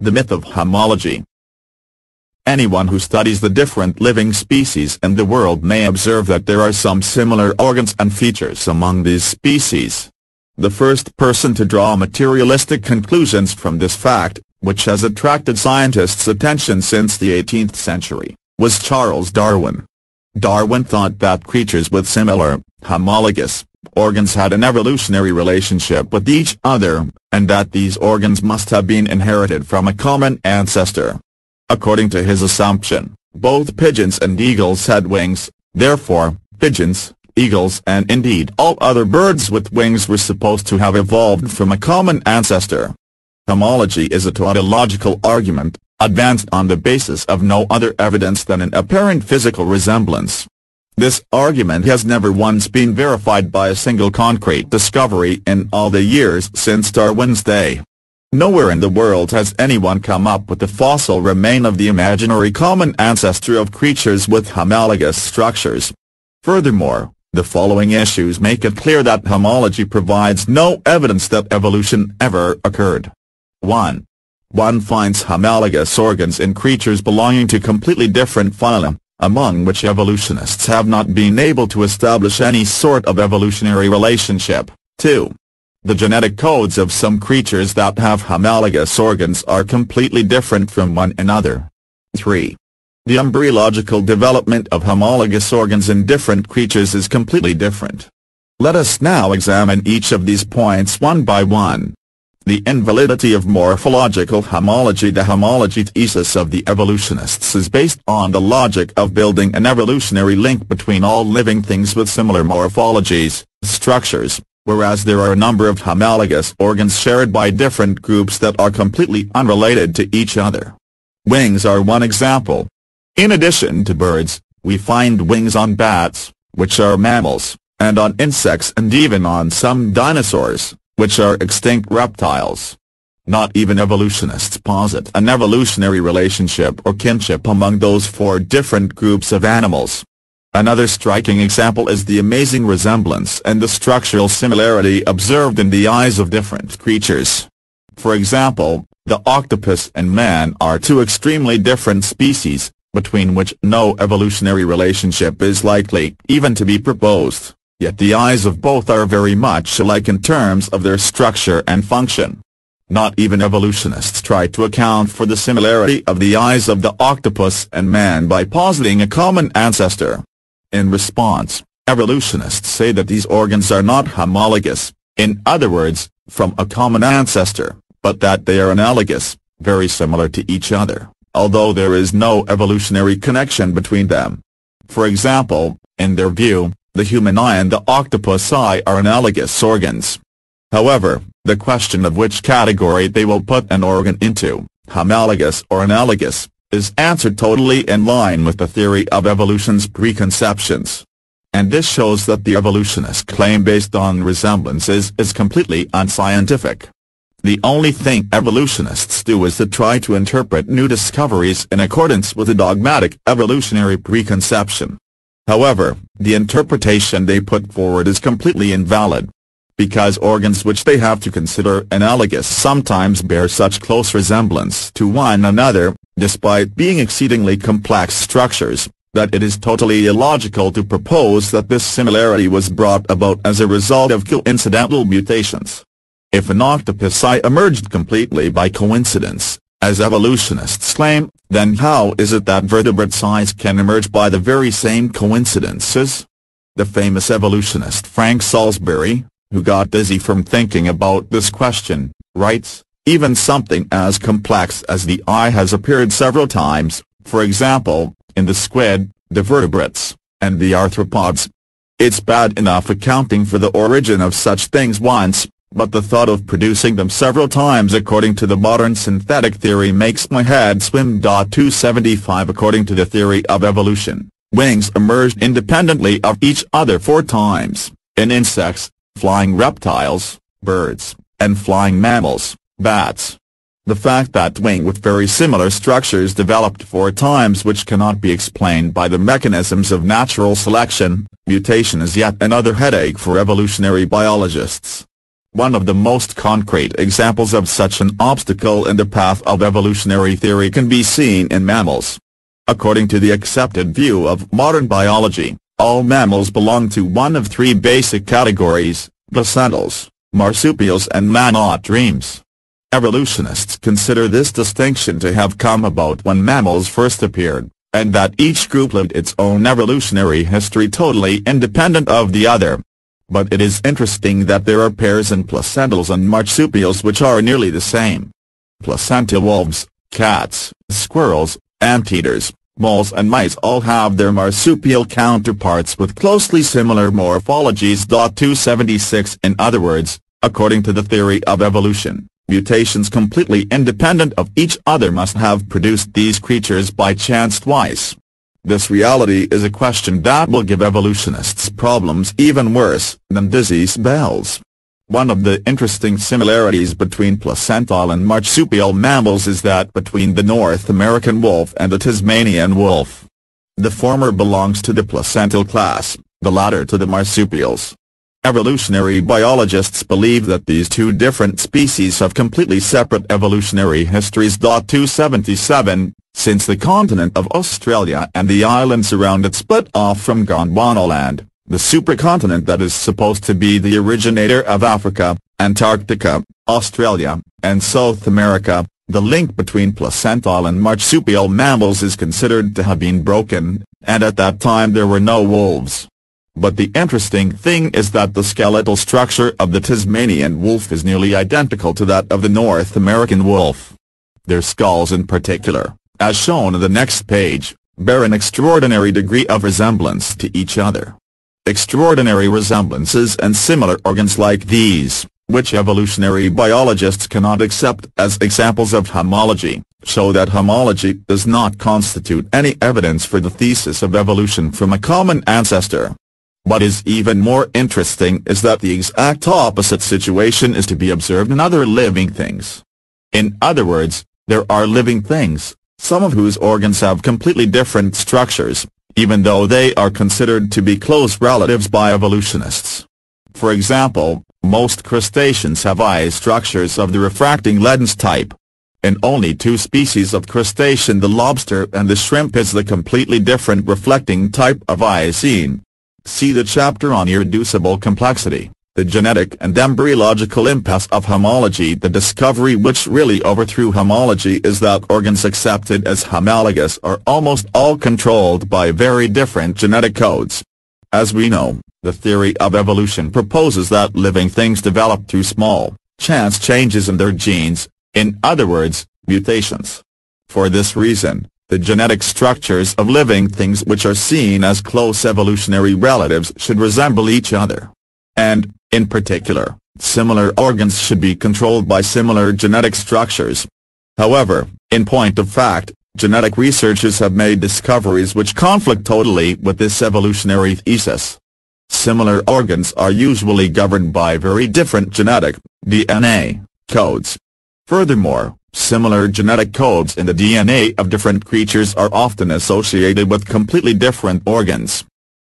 The myth of homology. Anyone who studies the different living species in the world may observe that there are some similar organs and features among these species. The first person to draw materialistic conclusions from this fact, which has attracted scientists' attention since the 18th century, was Charles Darwin. Darwin thought that creatures with similar, homologous, organs had an evolutionary relationship with each other, and that these organs must have been inherited from a common ancestor. According to his assumption, both pigeons and eagles had wings, therefore, pigeons, eagles and indeed all other birds with wings were supposed to have evolved from a common ancestor. Homology is a tautological argument, advanced on the basis of no other evidence than an apparent physical resemblance. This argument has never once been verified by a single concrete discovery in all the years since Darwin's day. Nowhere in the world has anyone come up with the fossil remain of the imaginary common ancestor of creatures with homologous structures. Furthermore, the following issues make it clear that homology provides no evidence that evolution ever occurred. 1. One finds homologous organs in creatures belonging to completely different phyla, among which evolutionists have not been able to establish any sort of evolutionary relationship. 2. The genetic codes of some creatures that have homologous organs are completely different from one another. 3. The embryological development of homologous organs in different creatures is completely different. Let us now examine each of these points one by one. The invalidity of morphological homology The homology thesis of the evolutionists is based on the logic of building an evolutionary link between all living things with similar morphologies, structures, whereas there are a number of homologous organs shared by different groups that are completely unrelated to each other. Wings are one example. In addition to birds, we find wings on bats, which are mammals, and on insects and even on some dinosaurs, which are extinct reptiles. Not even evolutionists posit an evolutionary relationship or kinship among those four different groups of animals. Another striking example is the amazing resemblance and the structural similarity observed in the eyes of different creatures. For example, the octopus and man are two extremely different species, between which no evolutionary relationship is likely even to be proposed, yet the eyes of both are very much alike in terms of their structure and function. Not even evolutionists try to account for the similarity of the eyes of the octopus and man by positing a common ancestor. In response, evolutionists say that these organs are not homologous, in other words, from a common ancestor, but that they are analogous, very similar to each other, although there is no evolutionary connection between them. For example, in their view, the human eye and the octopus eye are analogous organs. However, the question of which category they will put an organ into, homologous or analogous, is answered totally in line with the theory of evolution's preconceptions. And this shows that the evolutionist claim based on resemblances is completely unscientific. The only thing evolutionists do is to try to interpret new discoveries in accordance with a dogmatic evolutionary preconception. However, the interpretation they put forward is completely invalid because organs which they have to consider analogous sometimes bear such close resemblance to one another, despite being exceedingly complex structures, that it is totally illogical to propose that this similarity was brought about as a result of coincidental mutations. If an octopus eye emerged completely by coincidence, as evolutionists claim, then how is it that vertebrate size can emerge by the very same coincidences? The famous evolutionist Frank Salisbury, who got dizzy from thinking about this question, writes, even something as complex as the eye has appeared several times, for example, in the squid, the vertebrates, and the arthropods. It's bad enough accounting for the origin of such things once, but the thought of producing them several times according to the modern synthetic theory makes my head swim. 275 According to the theory of evolution, wings emerged independently of each other four times, in insects, flying reptiles, birds, and flying mammals, bats. The fact that wing with very similar structures developed four times which cannot be explained by the mechanisms of natural selection, mutation is yet another headache for evolutionary biologists. One of the most concrete examples of such an obstacle in the path of evolutionary theory can be seen in mammals. According to the accepted view of modern biology, all mammals belong to one of three basic categories, placentals, marsupials and monotremes. Evolutionists consider this distinction to have come about when mammals first appeared, and that each group lived its own evolutionary history totally independent of the other. But it is interesting that there are pairs in placentals and marsupials which are nearly the same. Placental wolves, cats, squirrels, anteaters, moles and mice all have their marsupial counterparts with closely similar morphologies. 276 In other words, according to the theory of evolution, mutations completely independent of each other must have produced these creatures by chance twice. This reality is a question that will give evolutionists problems even worse than dizzy spells. One of the interesting similarities between placental and marsupial mammals is that between the North American wolf and the Tasmanian wolf. The former belongs to the placental class, the latter to the marsupials. Evolutionary biologists believe that these two different species have completely separate evolutionary histories. 277, since the continent of Australia and the islands around it split off from Gondwanaland, the supercontinent that is supposed to be the originator of Africa, Antarctica, Australia, and South America, the link between placental and marsupial mammals is considered to have been broken, and at that time there were no wolves. But the interesting thing is that the skeletal structure of the Tasmanian wolf is nearly identical to that of the North American wolf. Their skulls in particular, as shown in the next page, bear an extraordinary degree of resemblance to each other. Extraordinary resemblances and similar organs like these, which evolutionary biologists cannot accept as examples of homology, show that homology does not constitute any evidence for the thesis of evolution from a common ancestor. What is even more interesting is that the exact opposite situation is to be observed in other living things. In other words, there are living things, some of whose organs have completely different structures, even though they are considered to be close relatives by evolutionists. For example, most crustaceans have eye structures of the refracting lens type. In only two species of crustacean the lobster and the shrimp is the completely different reflecting type of eye seen. See the chapter on irreducible complexity the genetic and embryological impasse of homology The discovery which really overthrew homology is that organs accepted as homologous are almost all controlled by very different genetic codes. As we know, the theory of evolution proposes that living things develop through small, chance changes in their genes, in other words, mutations. For this reason, the genetic structures of living things which are seen as close evolutionary relatives should resemble each other. And, in particular, similar organs should be controlled by similar genetic structures. However, in point of fact, genetic researchers have made discoveries which conflict totally with this evolutionary thesis. Similar organs are usually governed by very different genetic, DNA, codes. Furthermore, similar genetic codes in the DNA of different creatures are often associated with completely different organs.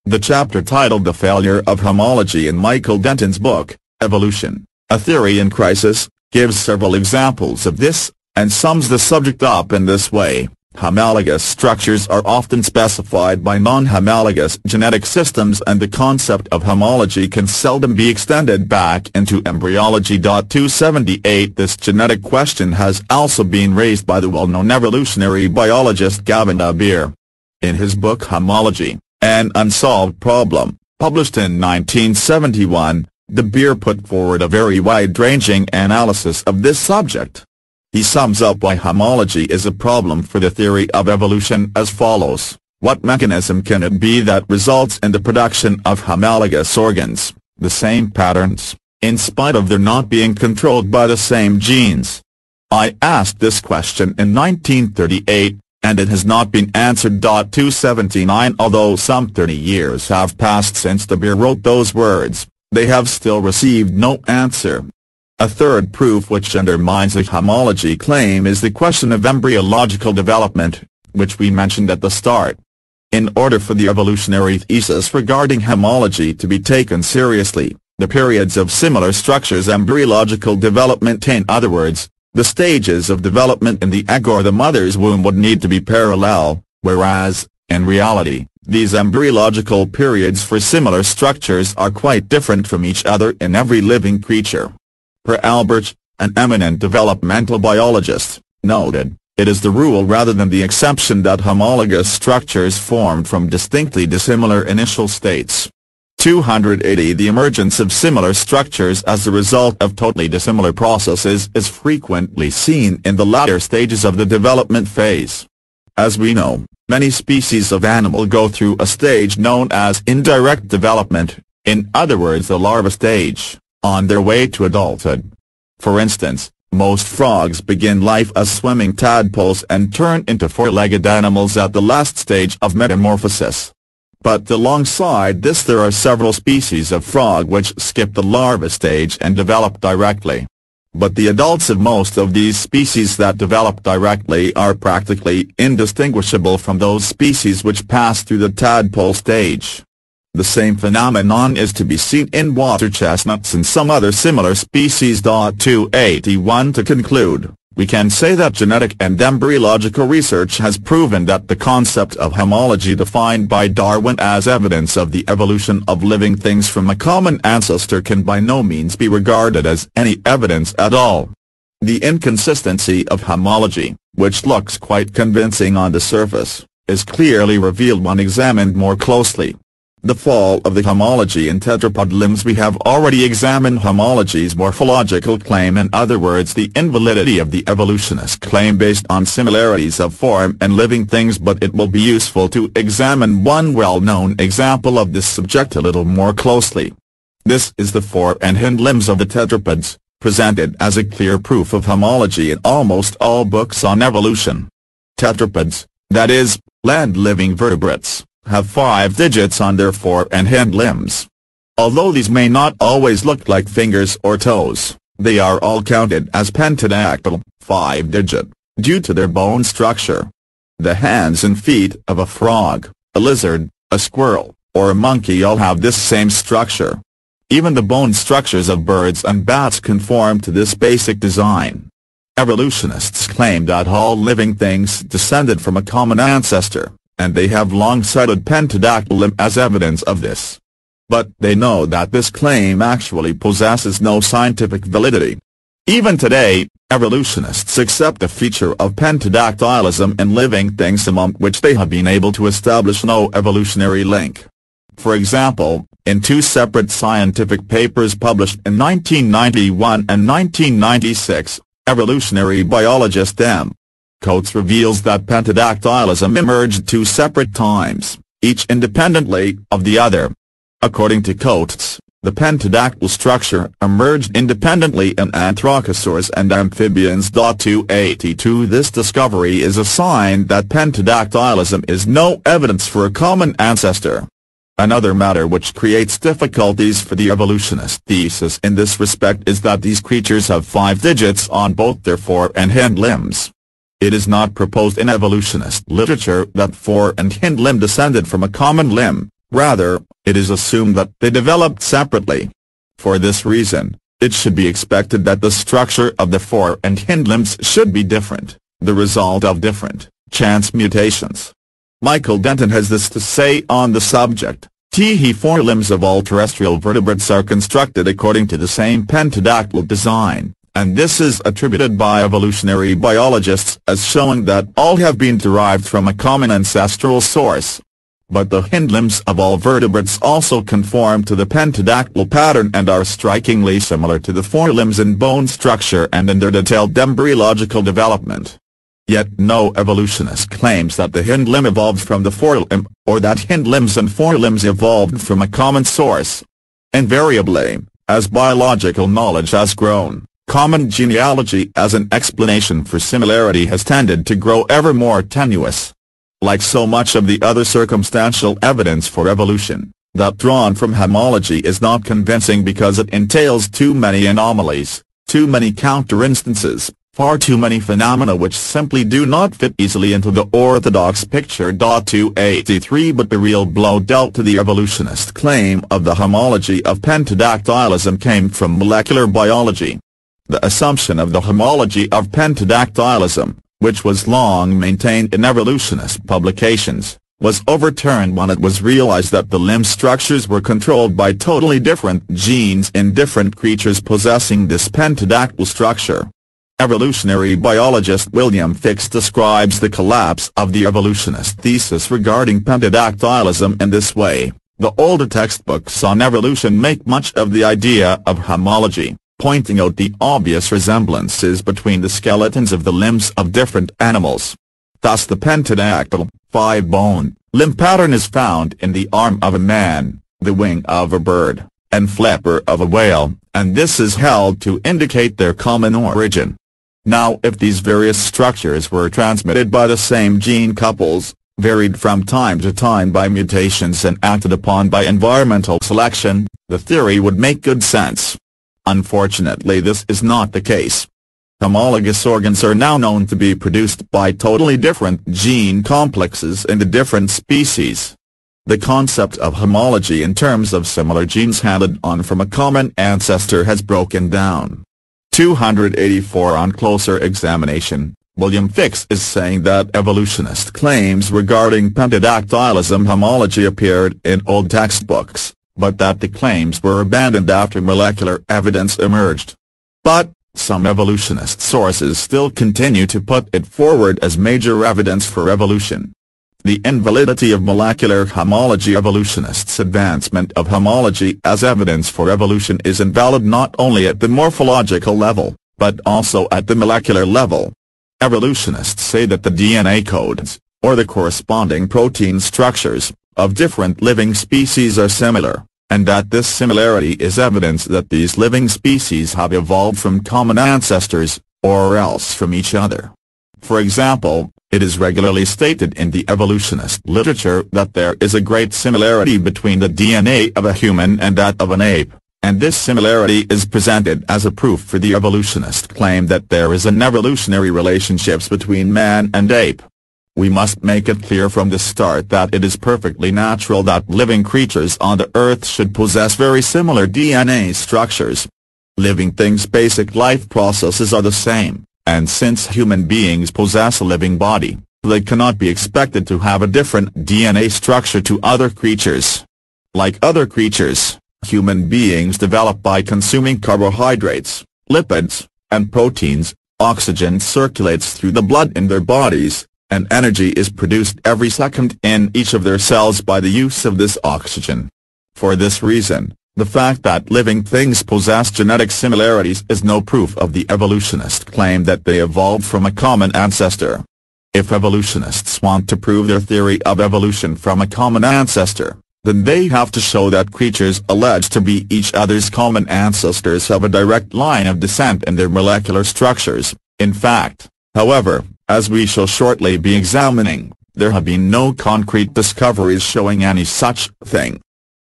The chapter titled The Failure of Homology in Michael Denton's book, Evolution, A Theory in Crisis, gives several examples of this, and sums the subject up in this way. Homologous structures are often specified by non-homologous genetic systems and the concept of homology can seldom be extended back into embryology. 278 This genetic question has also been raised by the well-known evolutionary biologist Gavin Beer. In his book Homology, an Unsolved Problem, published in 1971, De Beer put forward a very wide-ranging analysis of this subject. He sums up why homology is a problem for the theory of evolution as follows. What mechanism can it be that results in the production of homologous organs, the same patterns, in spite of their not being controlled by the same genes? I asked this question in 1938, and it has not been answered. 279 Although some 30 years have passed since De Beer wrote those words, they have still received no answer. A third proof which undermines the homology claim is the question of embryological development, which we mentioned at the start. In order for the evolutionary thesis regarding homology to be taken seriously, the periods of similar structures embryological development in other words, the stages of development in the egg or the mother's womb would need to be parallel, whereas, in reality, these embryological periods for similar structures are quite different from each other in every living creature. Pere Alberch, an eminent developmental biologist, noted, it is the rule rather than the exception that homologous structures formed from distinctly dissimilar initial states. 280 The emergence of similar structures as a result of totally dissimilar processes is frequently seen in the latter stages of the development phase. As we know, many species of animal go through a stage known as indirect development, in other words the larva stage, on their way to adulthood. For instance, most frogs begin life as swimming tadpoles and turn into four-legged animals at the last stage of metamorphosis. But alongside this there are several species of frog which skip the larva stage and develop directly. But the adults of most of these species that develop directly are practically indistinguishable from those species which pass through the tadpole stage. The same phenomenon is to be seen in water chestnuts and some other similar species. 281 To conclude, we can say that genetic and embryological research has proven that the concept of homology defined by Darwin as evidence of the evolution of living things from a common ancestor can by no means be regarded as any evidence at all. The inconsistency of homology, which looks quite convincing on the surface, is clearly revealed when examined more closely. The fall of the homology in tetrapod limbs We have already examined homology's morphological claim in other words the invalidity of the evolutionist claim based on similarities of form and living things but it will be useful to examine one well-known example of this subject a little more closely. This is the fore and hind limbs of the tetrapods, presented as a clear proof of homology in almost all books on evolution. Tetrapods, that is, land-living vertebrates have five digits on their fore and hind limbs. Although these may not always look like fingers or toes, they are all counted as pentadactyl, five-digit, due to their bone structure. The hands and feet of a frog, a lizard, a squirrel, or a monkey all have this same structure. Even the bone structures of birds and bats conform to this basic design. Evolutionists claim that all living things descended from a common ancestor, and they have long cited pentadactyl as evidence of this. But they know that this claim actually possesses no scientific validity. Even today, evolutionists accept the feature of pentadactylism in living things among which they have been able to establish no evolutionary link. For example, in two separate scientific papers published in 1991 and 1996, evolutionary biologist M. Coates reveals that pentadactylism emerged two separate times, each independently of the other. According to Coates, the pentadactyl structure emerged independently in anthracosaurs and amphibians. 282 This discovery is a sign that pentadactylism is no evidence for a common ancestor. Another matter which creates difficulties for the evolutionist thesis in this respect is that these creatures have five digits on both their fore and hind limbs. It is not proposed in evolutionist literature that fore and hind limb descended from a common limb, rather, it is assumed that they developed separately. For this reason, it should be expected that the structure of the fore and hind limbs should be different, the result of different, chance mutations. Michael Denton has this to say on the subject. T he forelimbs of all terrestrial vertebrates are constructed according to the same pentadactyl design, and this is attributed by evolutionary biologists as showing that all have been derived from a common ancestral source. But the hind limbs of all vertebrates also conform to the pentadactyl pattern and are strikingly similar to the forelimbs in bone structure and in their detailed embryological development. Yet no evolutionist claims that the hind limb evolved from the forelimb, or that hind limbs and forelimbs evolved from a common source. Invariably, as biological knowledge has grown, Common genealogy as an explanation for similarity has tended to grow ever more tenuous. Like so much of the other circumstantial evidence for evolution, that drawn from homology is not convincing because it entails too many anomalies, too many counter-instances, far too many phenomena which simply do not fit easily into the orthodox picture. 283 But the real blow dealt to the evolutionist claim of the homology of pentadactylism came from molecular biology. The assumption of the homology of pentadactylism, which was long maintained in evolutionist publications, was overturned when it was realized that the limb structures were controlled by totally different genes in different creatures possessing this pentadactyl structure. Evolutionary biologist William Fix describes the collapse of the evolutionist thesis regarding pentadactylism in this way, the older textbooks on evolution make much of the idea of homology, pointing out the obvious resemblances between the skeletons of the limbs of different animals. Thus the pentadactyl, five-bone, limb pattern is found in the arm of a man, the wing of a bird, and flapper of a whale, and this is held to indicate their common origin. Now if these various structures were transmitted by the same gene couples, varied from time to time by mutations and acted upon by environmental selection, the theory would make good sense. Unfortunately this is not the case. Homologous organs are now known to be produced by totally different gene complexes in the different species. The concept of homology in terms of similar genes handed on from a common ancestor has broken down. 284 On closer examination, William Fix is saying that evolutionist claims regarding pentadactylism homology appeared in old textbooks, but that the claims were abandoned after molecular evidence emerged. But, some evolutionist sources still continue to put it forward as major evidence for evolution. The invalidity of molecular homology Evolutionists' advancement of homology as evidence for evolution is invalid not only at the morphological level, but also at the molecular level. Evolutionists say that the DNA codes, or the corresponding protein structures, of different living species are similar, and that this similarity is evidence that these living species have evolved from common ancestors, or else from each other. For example, it is regularly stated in the evolutionist literature that there is a great similarity between the DNA of a human and that of an ape, and this similarity is presented as a proof for the evolutionist claim that there is an evolutionary relationships between man and ape. We must make it clear from the start that it is perfectly natural that living creatures on the earth should possess very similar DNA structures. Living things' basic life processes are the same and since human beings possess a living body, they cannot be expected to have a different DNA structure to other creatures. Like other creatures, human beings develop by consuming carbohydrates, lipids, and proteins, oxygen circulates through the blood in their bodies, and energy is produced every second in each of their cells by the use of this oxygen. For this reason, the fact that living things possess genetic similarities is no proof of the evolutionist claim that they evolved from a common ancestor. If evolutionists want to prove their theory of evolution from a common ancestor, then they have to show that creatures alleged to be each other's common ancestors have a direct line of descent in their molecular structures. In fact, however, as we shall shortly be examining, there have been no concrete discoveries showing any such thing.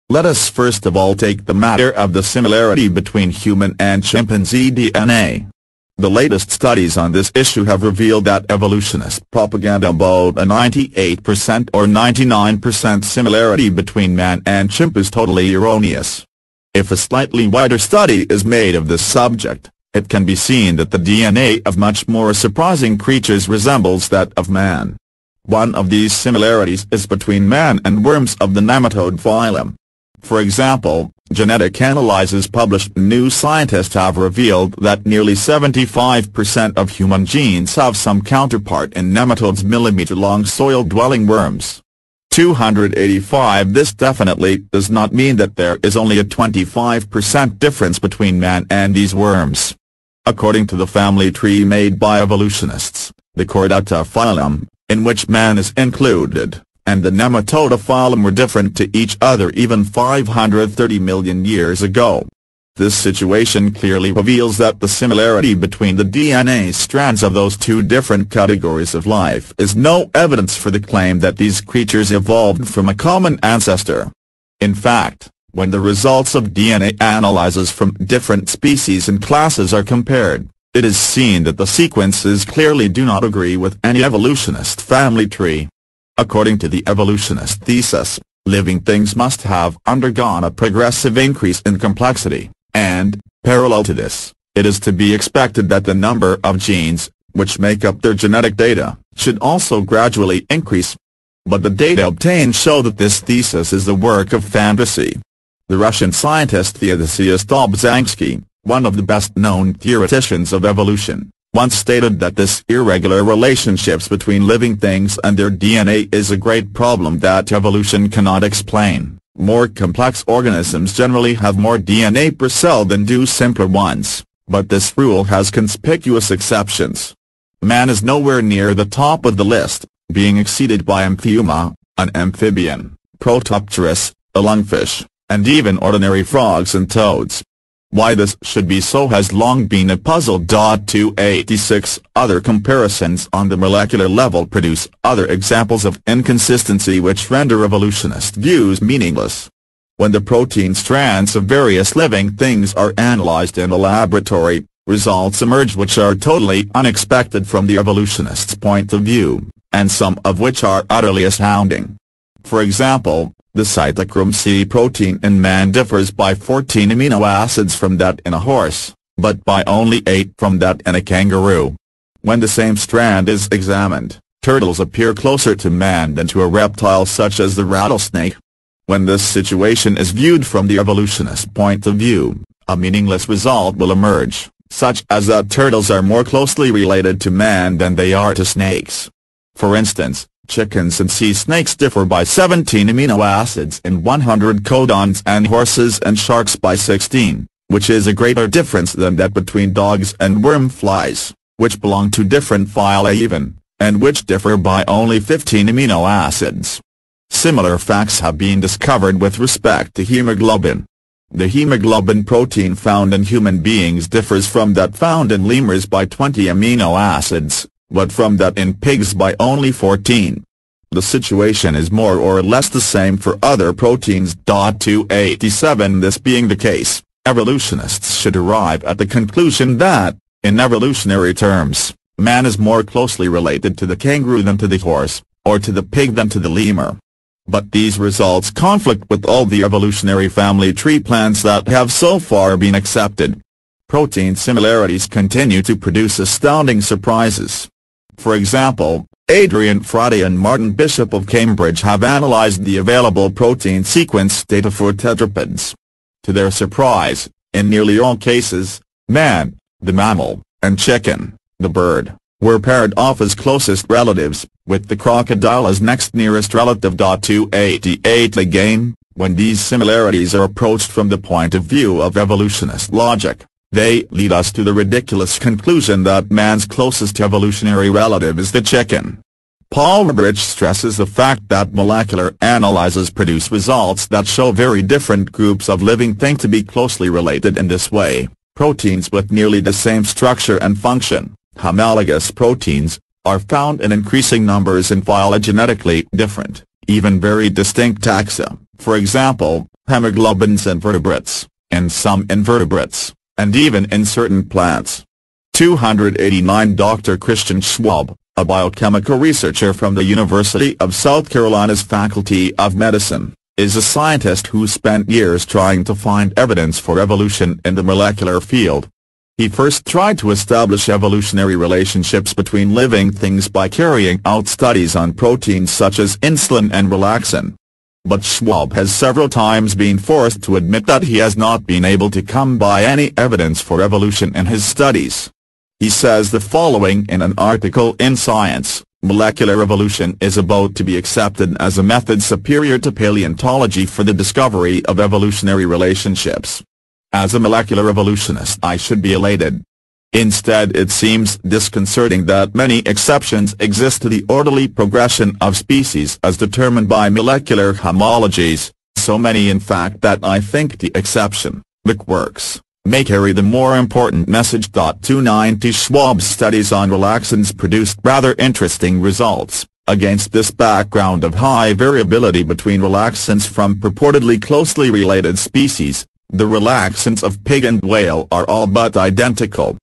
Let us first of all take the matter of the similarity between human and chimpanzee DNA. The latest studies on this issue have revealed that evolutionist propaganda about a 98% or 99% similarity between man and chimp is totally erroneous. If a slightly wider study is made of this subject, it can be seen that the DNA of much more surprising creatures resembles that of man. One of these similarities is between man and worms of the nematode phylum. For example, genetic analyses published in New Scientist have revealed that nearly 75% of human genes have some counterpart in nematodes millimeter-long soil-dwelling worms. 285 This definitely does not mean that there is only a 25% difference between man and these worms. According to the family tree made by evolutionists, the Chordata phylum, in which man is included, and the Nematoda phylum were different to each other even 530 million years ago. This situation clearly reveals that the similarity between the DNA strands of those two different categories of life is no evidence for the claim that these creatures evolved from a common ancestor. In fact, when the results of DNA analyses from different species and classes are compared, it is seen that the sequences clearly do not agree with any evolutionist family tree. According to the evolutionist thesis, living things must have undergone a progressive increase in complexity, and, parallel to this, it is to be expected that the number of genes, which make up their genetic data, should also gradually increase. But the data obtained show that this thesis is the work of fantasy. The Russian scientist Theodosius Dobzhansky, one of the best-known theoreticians of evolution, once stated that this irregular relationships between living things and their DNA is a great problem that evolution cannot explain. More complex organisms generally have more DNA per cell than do simpler ones, but this rule has conspicuous exceptions. Man is nowhere near the top of the list, being exceeded by Amphiuma, an amphibian, Protopterus, a lungfish, and even ordinary frogs and toads. Why this should be so has long been a puzzle. 286 Other comparisons on the molecular level produce other examples of inconsistency which render evolutionist views meaningless. When the protein strands of various living things are analyzed in a laboratory, results emerge which are totally unexpected from the evolutionist's point of view, and some of which are utterly astounding. For example, the cytochrome C protein in man differs by 14 amino acids from that in a horse, but by only 8 from that in a kangaroo. When the same strand is examined, turtles appear closer to man than to a reptile such as the rattlesnake. When this situation is viewed from the evolutionist point of view, a meaningless result will emerge, such as that turtles are more closely related to man than they are to snakes. For instance, Chickens and sea snakes differ by 17 amino acids in 100 codons and horses and sharks by 16, which is a greater difference than that between dogs and wormflies, which belong to different phyla even, and which differ by only 15 amino acids. Similar facts have been discovered with respect to hemoglobin. The hemoglobin protein found in human beings differs from that found in lemurs by 20 amino acids, but from that in pigs by only 14. The situation is more or less the same for other proteins. 287 This being the case, evolutionists should arrive at the conclusion that, in evolutionary terms, man is more closely related to the kangaroo than to the horse, or to the pig than to the lemur. But these results conflict with all the evolutionary family tree plans that have so far been accepted. Protein similarities continue to produce astounding surprises. For example, Adrian Friday and Martin Bishop of Cambridge have analyzed the available protein sequence data for tetrapods. To their surprise, in nearly all cases, man, the mammal, and chicken, the bird, were paired off as closest relatives, with the crocodile as next nearest relative. 288 Again, when these similarities are approached from the point of view of evolutionist logic, they lead us to the ridiculous conclusion that man's closest evolutionary relative is the chicken. Paul Erbrich stresses the fact that molecular analyses produce results that show very different groups of living things to be closely related in this way. Proteins with nearly the same structure and function, homologous proteins, are found in increasing numbers in phylogenetically different, even very distinct taxa, for example, hemoglobins in vertebrates, and some invertebrates and even in certain plants. 289 Dr. Christian Schwabe, a biochemical researcher from the University of South Carolina's Faculty of Medicine, is a scientist who spent years trying to find evidence for evolution in the molecular field. He first tried to establish evolutionary relationships between living things by carrying out studies on proteins such as insulin and relaxin but Schwabe has several times been forced to admit that he has not been able to come by any evidence for evolution in his studies. He says the following in an article in Science, Molecular evolution is about to be accepted as a method superior to paleontology for the discovery of evolutionary relationships. As a molecular evolutionist I should be elated, Instead it seems disconcerting that many exceptions exist to the orderly progression of species as determined by molecular homologies, so many in fact that I think the exception, the quirks, may carry the more important message. 290 Schwabe's studies on relaxins produced rather interesting results. Against this background of high variability between relaxins from purportedly closely related species, the relaxins of pig and whale are all but identical.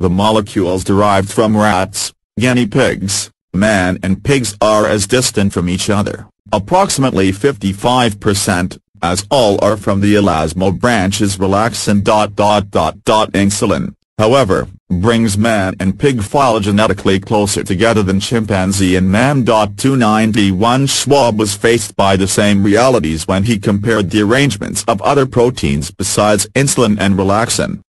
The molecules derived from rats, guinea pigs, man and pigs are as distant from each other, approximately 55%, as all are from the elasmo branches relaxin. Insulin, however, brings man and pig phylogenetically closer together than chimpanzee and man. 291 Schwabe was faced by the same realities when he compared the arrangements of other proteins besides insulin and relaxin.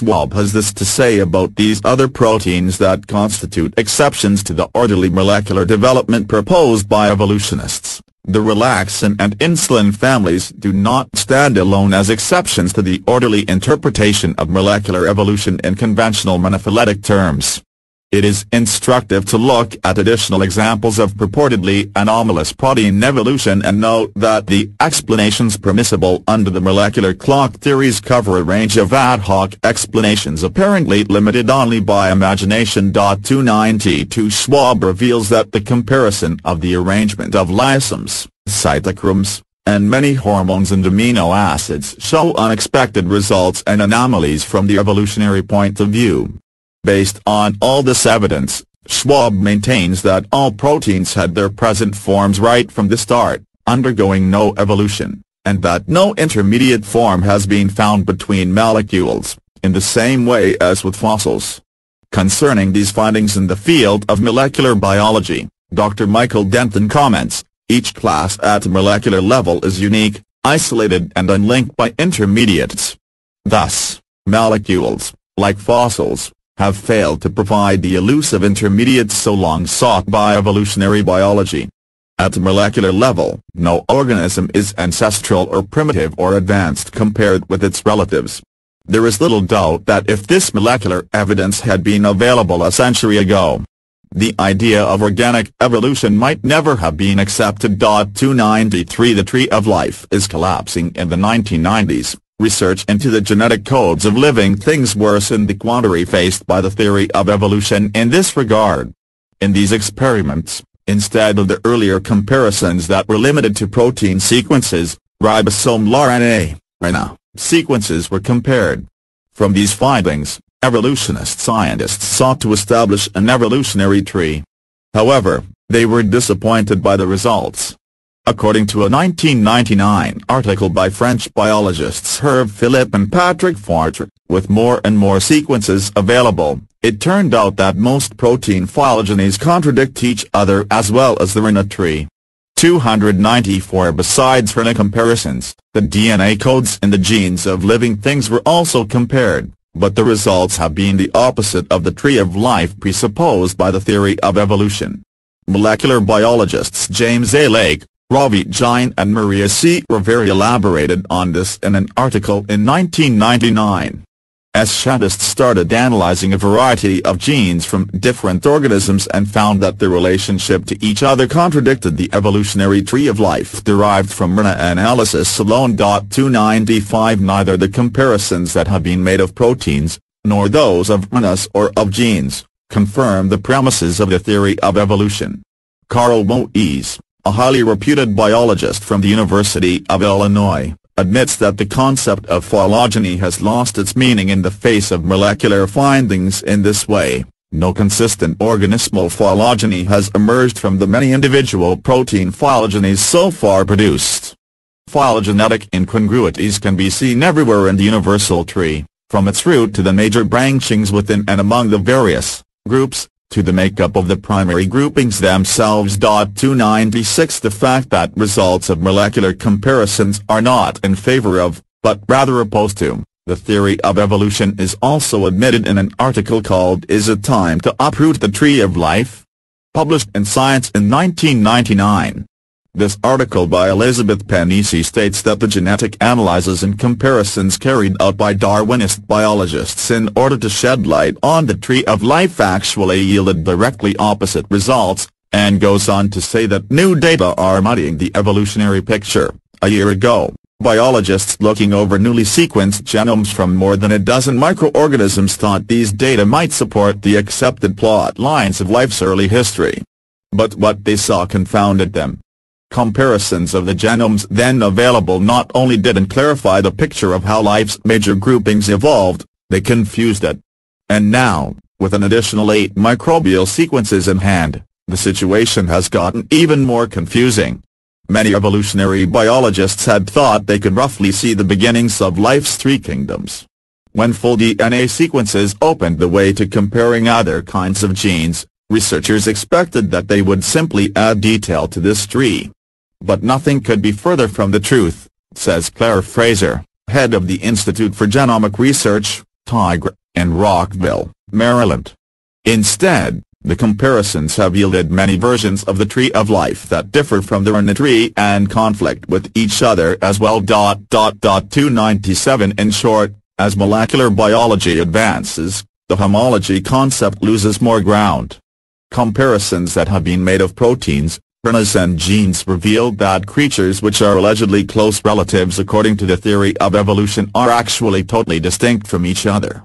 Schwabe has this to say about these other proteins that constitute exceptions to the orderly molecular development proposed by evolutionists. The relaxin and insulin families do not stand alone as exceptions to the orderly interpretation of molecular evolution in conventional monophyletic terms. It is instructive to look at additional examples of purportedly anomalous protein evolution and note that the explanations permissible under the molecular clock theories cover a range of ad hoc explanations apparently limited only by imagination. 292 Schwabe reveals that the comparison of the arrangement of lysozymes, cytochromes, and many hormones and amino acids show unexpected results and anomalies from the evolutionary point of view. Based on all this evidence, Schwabe maintains that all proteins had their present forms right from the start, undergoing no evolution, and that no intermediate form has been found between molecules, in the same way as with fossils. Concerning these findings in the field of molecular biology, Dr. Michael Denton comments, each class at molecular level is unique, isolated and unlinked by intermediates. Thus, molecules, like fossils, have failed to provide the elusive intermediates so long sought by evolutionary biology. At the molecular level, no organism is ancestral or primitive or advanced compared with its relatives. There is little doubt that if this molecular evidence had been available a century ago, the idea of organic evolution might never have been accepted. 293 The tree of life is collapsing in the 1990s. Research into the genetic codes of living things worsened the quandary faced by the theory of evolution in this regard. In these experiments, instead of the earlier comparisons that were limited to protein sequences, ribosomal RNA, RNA, sequences were compared. From these findings, evolutionist scientists sought to establish an evolutionary tree. However, they were disappointed by the results. According to a 1999 article by French biologists Hervé Philippe and Patrick Forterre, with more and more sequences available, it turned out that most protein phylogenies contradict each other as well as the RNA tree. 294 Besides RNA comparisons, the DNA codes in the genes of living things were also compared, but the results have been the opposite of the tree of life presupposed by the theory of evolution. Molecular biologists James A. Lake, Ravi Jain and Maria C. Rivera elaborated on this in an article in 1999. As scientists started analyzing a variety of genes from different organisms and found that their relationship to each other contradicted the evolutionary tree of life derived from RNA analysis alone. 295 Neither the comparisons that have been made of proteins, nor those of RNAs or of genes, confirm the premises of the theory of evolution. Carl Woese a highly reputed biologist from the University of Illinois, admits that the concept of phylogeny has lost its meaning in the face of molecular findings in this way. No consistent organismal phylogeny has emerged from the many individual protein phylogenies so far produced. Phylogenetic incongruities can be seen everywhere in the universal tree, from its root to the major branchings within and among the various groups, to the makeup of the primary groupings themselves. 296 The fact that results of molecular comparisons are not in favor of, but rather opposed to, the theory of evolution is also admitted in an article called Is it Time to Uproot the Tree of Life? published in Science in 1999. This article by Elizabeth Pennisi states that the genetic analyses and comparisons carried out by Darwinist biologists in order to shed light on the tree of life actually yielded directly opposite results, and goes on to say that new data are muddying the evolutionary picture. A year ago, biologists looking over newly sequenced genomes from more than a dozen microorganisms thought these data might support the accepted plot lines of life's early history. But what they saw confounded them. Comparisons of the genomes then available not only didn't clarify the picture of how life's major groupings evolved, they confused it. And now, with an additional eight microbial sequences in hand, the situation has gotten even more confusing. Many evolutionary biologists had thought they could roughly see the beginnings of life's three kingdoms. When full DNA sequences opened the way to comparing other kinds of genes, researchers expected that they would simply add detail to this tree. But nothing could be further from the truth, says Claire Fraser, head of the Institute for Genomic Research, TIGR, in Rockville, Maryland. Instead, the comparisons have yielded many versions of the tree of life that differ from the RNA tree and conflict with each other as well. 297 In short, as molecular biology advances, the homology concept loses more ground. Comparisons that have been made of proteins, RNAs and genes revealed that creatures which are allegedly close relatives according to the theory of evolution are actually totally distinct from each other.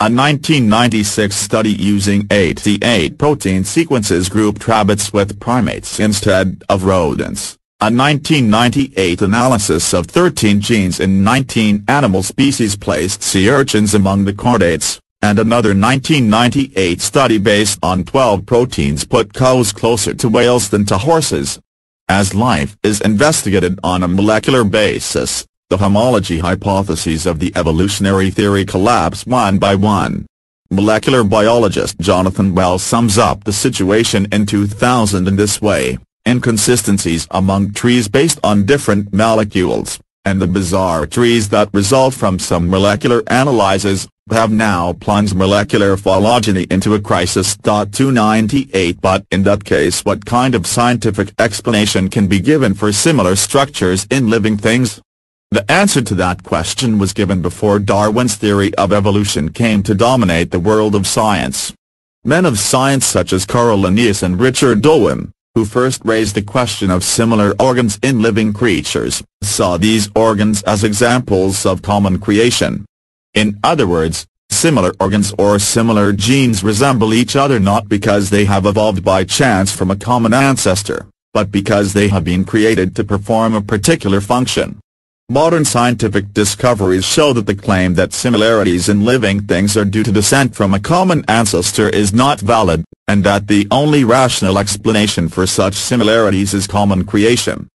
A 1996 study using 88 protein sequences grouped rabbits with primates instead of rodents. A 1998 analysis of 13 genes in 19 animal species placed sea urchins among the chordates, and another 1998 study based on 12 proteins put cows closer to whales than to horses. As life is investigated on a molecular basis, the homology hypotheses of the evolutionary theory collapse one by one. Molecular biologist Jonathan Wells sums up the situation in 2000 in this way, inconsistencies among trees based on different molecules, and the bizarre trees that result from some molecular analyses, have now plunged molecular phylogeny into a crisis. 298 But in that case what kind of scientific explanation can be given for similar structures in living things? The answer to that question was given before Darwin's theory of evolution came to dominate the world of science. Men of science such as Carl Linnaeus and Richard Owen, who first raised the question of similar organs in living creatures, saw these organs as examples of common creation. In other words, similar organs or similar genes resemble each other not because they have evolved by chance from a common ancestor, but because they have been created to perform a particular function. Modern scientific discoveries show that the claim that similarities in living things are due to descent from a common ancestor is not valid, and that the only rational explanation for such similarities is common creation.